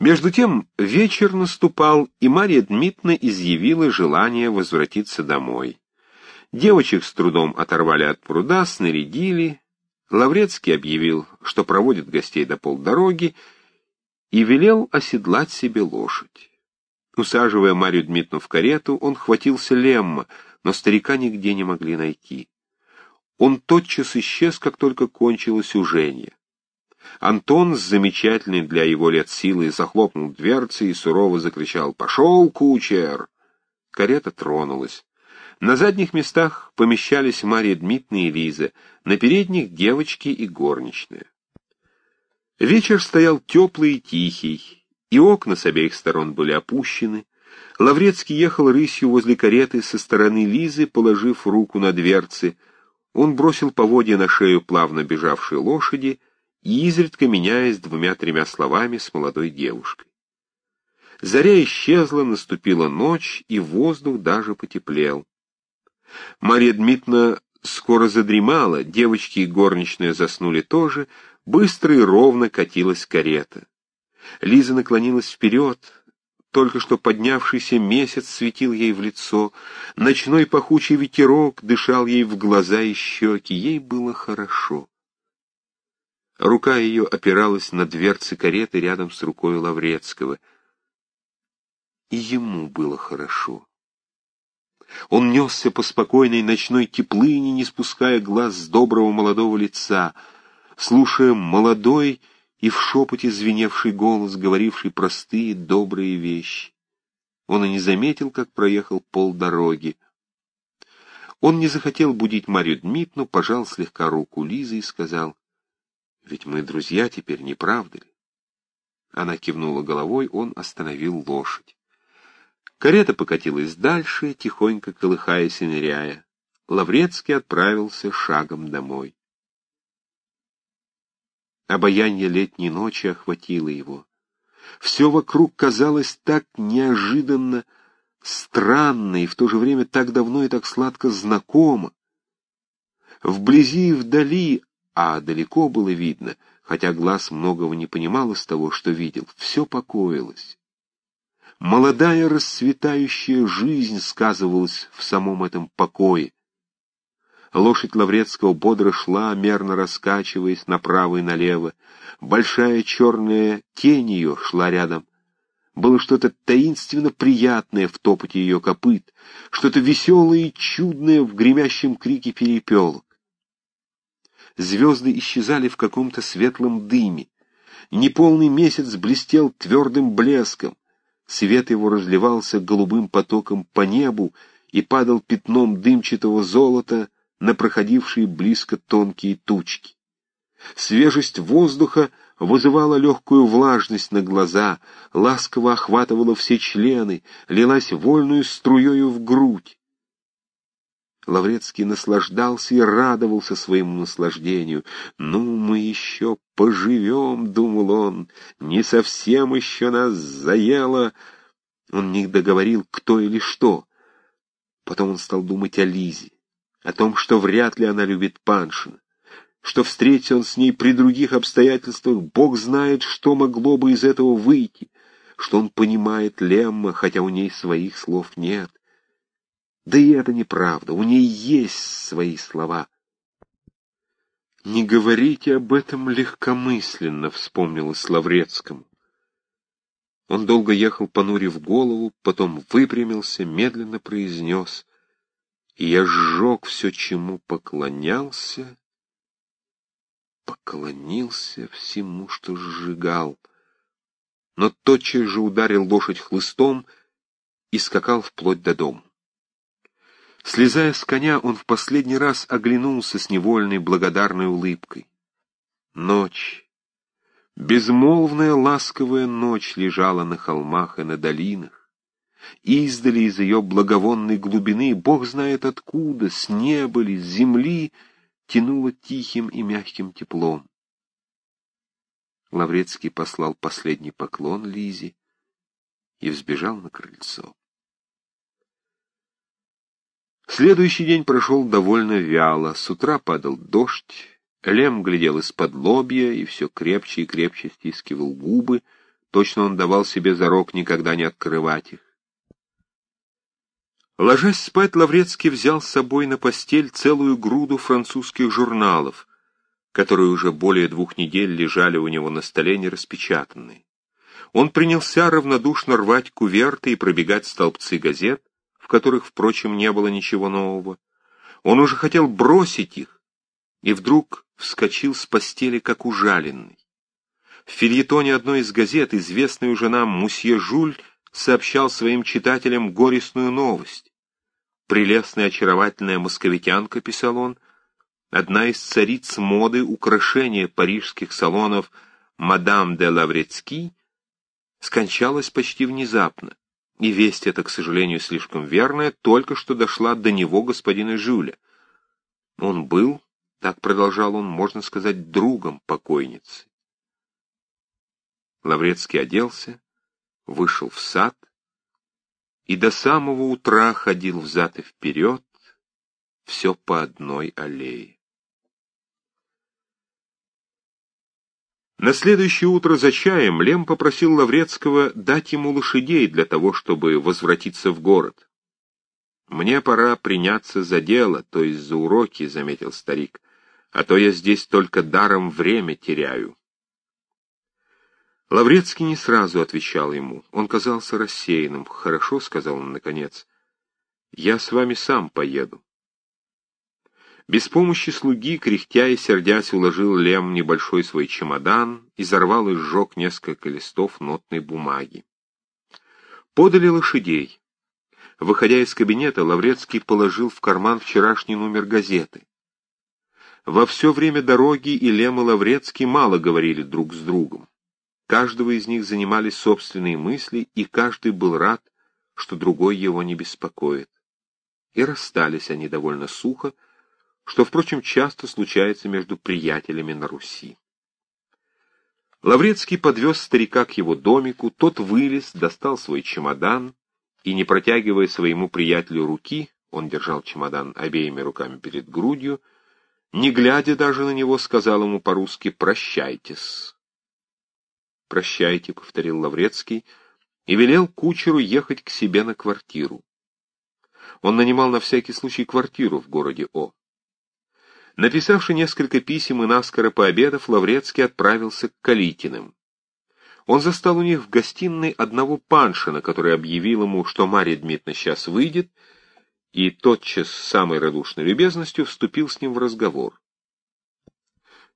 Между тем вечер наступал, и Марья Дмитриевна изъявила желание возвратиться домой. Девочек с трудом оторвали от пруда, снарядили. Лаврецкий объявил, что проводит гостей до полдороги, и велел оседлать себе лошадь. Усаживая Марью Дмитриевну в карету, он хватился Лемма, но старика нигде не могли найти. Он тотчас исчез, как только кончилось уженье. Антон с замечательной для его лет силой захлопнул дверцы и сурово закричал «Пошел, кучер!». Карета тронулась. На задних местах помещались Марья Дмитриевна и Лиза, на передних — девочки и горничная. Вечер стоял теплый и тихий, и окна с обеих сторон были опущены. Лаврецкий ехал рысью возле кареты со стороны Лизы, положив руку на дверцы. Он бросил поводья на шею плавно бежавшей лошади и изредка меняясь двумя-тремя словами с молодой девушкой. Заря исчезла, наступила ночь, и воздух даже потеплел. Марья Дмитриевна скоро задремала, девочки и горничная заснули тоже, быстро и ровно катилась карета. Лиза наклонилась вперед, только что поднявшийся месяц светил ей в лицо, ночной пахучий ветерок дышал ей в глаза и щеки, ей было хорошо. Рука ее опиралась на дверцы кареты рядом с рукой Лаврецкого. И ему было хорошо. Он несся по спокойной ночной теплыне, не спуская глаз с доброго молодого лица, слушая молодой и в шепоте звеневший голос, говоривший простые, добрые вещи. Он и не заметил, как проехал полдороги. Он не захотел будить Марью Дмитриевну, пожал слегка руку Лизы и сказал, «Ведь мы друзья теперь, не правда ли?» Она кивнула головой, он остановил лошадь. Карета покатилась дальше, тихонько колыхаясь и ныряя. Лаврецкий отправился шагом домой. Обаяние летней ночи охватило его. Все вокруг казалось так неожиданно странно и в то же время так давно и так сладко знакомо. Вблизи и вдали, а далеко было видно, хотя глаз многого не понимал из того, что видел, все покоилось. Молодая расцветающая жизнь сказывалась в самом этом покое. Лошадь Лаврецкого бодро шла, мерно раскачиваясь направо и налево. Большая черная тень ее шла рядом. Было что-то таинственно приятное в топоте ее копыт, что-то веселое и чудное в гремящем крике перепелок. Звезды исчезали в каком-то светлом дыме. Неполный месяц блестел твердым блеском. Свет его разливался голубым потоком по небу и падал пятном дымчатого золота на проходившие близко тонкие тучки. Свежесть воздуха вызывала легкую влажность на глаза, ласково охватывала все члены, лилась вольную струею в грудь. Лаврецкий наслаждался и радовался своему наслаждению. «Ну, мы еще поживем», — думал он, — «не совсем еще нас заело». Он не договорил, кто или что. Потом он стал думать о Лизе, о том, что вряд ли она любит Паншина, что встретится он с ней при других обстоятельствах, Бог знает, что могло бы из этого выйти, что он понимает Лемма, хотя у ней своих слов нет да и это неправда, у ней есть свои слова. «Не говорите об этом легкомысленно», — вспомнилось Лаврецкому. Он долго ехал, понурив голову, потом выпрямился, медленно произнес, и я сжег все, чему поклонялся, поклонился всему, что сжигал, но тотчас же ударил лошадь хлыстом и скакал вплоть до дома. Слезая с коня, он в последний раз оглянулся с невольной благодарной улыбкой. Ночь, безмолвная ласковая ночь лежала на холмах и на долинах. Издали из ее благовонной глубины, бог знает откуда, с неба ли, с земли, тянуло тихим и мягким теплом. Лаврецкий послал последний поклон Лизе и взбежал на крыльцо. Следующий день прошел довольно вяло. С утра падал дождь. Лем глядел из-под лобья и все крепче и крепче стискивал губы, Точно он давал себе зарок никогда не открывать их. Ложась спать, Лаврецкий взял с собой на постель целую груду французских журналов, которые уже более двух недель лежали у него на столе нераспечатанные. Он принялся равнодушно рвать куверты и пробегать столбцы газет, которых, впрочем, не было ничего нового. Он уже хотел бросить их, и вдруг вскочил с постели, как ужаленный. В фильетоне одной из газет известный уже нам мусье Жуль сообщал своим читателям горестную новость. «Прелестная очаровательная московитянка», — писал он, — одна из цариц моды украшения парижских салонов мадам де Лаврецки, скончалась почти внезапно, и весть эта, к сожалению, слишком верная, только что дошла до него господина Жюля. Он был, так продолжал он, можно сказать, другом покойницы. Лаврецкий оделся, вышел в сад и до самого утра ходил взад и вперед, все по одной аллее. На следующее утро за чаем Лем попросил Лаврецкого дать ему лошадей для того, чтобы возвратиться в город. «Мне пора приняться за дело, то есть за уроки», — заметил старик, — «а то я здесь только даром время теряю». Лаврецкий не сразу отвечал ему. Он казался рассеянным. «Хорошо», — сказал он наконец, — «я с вами сам поеду». Без помощи слуги, кряхтя и сердясь, уложил Лем небольшой свой чемодан, изорвал и сжег несколько листов нотной бумаги. Подали лошадей. Выходя из кабинета, Лаврецкий положил в карман вчерашний номер газеты. Во все время дороги и Лем и Лаврецкий мало говорили друг с другом. Каждого из них занимали собственные мысли, и каждый был рад, что другой его не беспокоит. И расстались они довольно сухо, что, впрочем, часто случается между приятелями на Руси. Лаврецкий подвез старика к его домику, тот вылез, достал свой чемодан и, не протягивая своему приятелю руки, он держал чемодан обеими руками перед грудью, не глядя даже на него, сказал ему по-русски «прощайтесь». «Прощайте», — повторил Лаврецкий, и велел кучеру ехать к себе на квартиру. Он нанимал на всякий случай квартиру в городе О. Написавши несколько писем и наскоро пообедав, Лаврецкий отправился к Калитиным. Он застал у них в гостиной одного паншина, который объявил ему, что Марья Дмитриевна сейчас выйдет, и тотчас с самой радушной любезностью вступил с ним в разговор.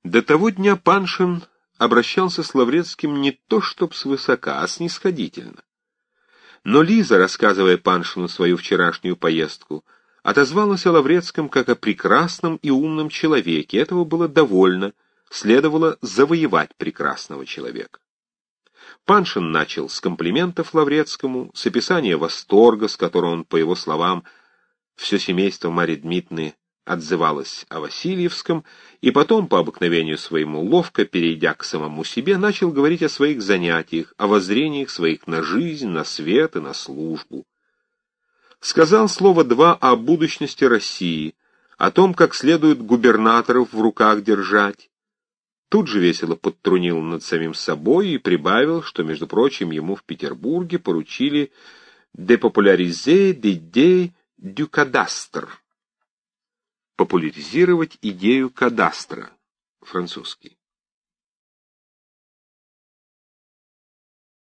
До того дня Паншин обращался с Лаврецким не то чтоб свысока, а снисходительно. Но Лиза, рассказывая Паншину свою вчерашнюю поездку, отозвалась о Лаврецком как о прекрасном и умном человеке, этого было довольно, следовало завоевать прекрасного человека. Паншин начал с комплиментов Лаврецкому, с описания восторга, с которым он, по его словам, все семейство Марьи Дмитриевны отзывалось о Васильевском, и потом, по обыкновению своему, ловко перейдя к самому себе, начал говорить о своих занятиях, о воззрениях своих на жизнь, на свет и на службу сказал слово два о будущности России, о том, как следует губернаторов в руках держать. Тут же весело подтрунил над самим собой и прибавил, что, между прочим, ему в Петербурге поручили «депопуляризе d'idée du cadastre» — популяризировать идею кадастра, французский.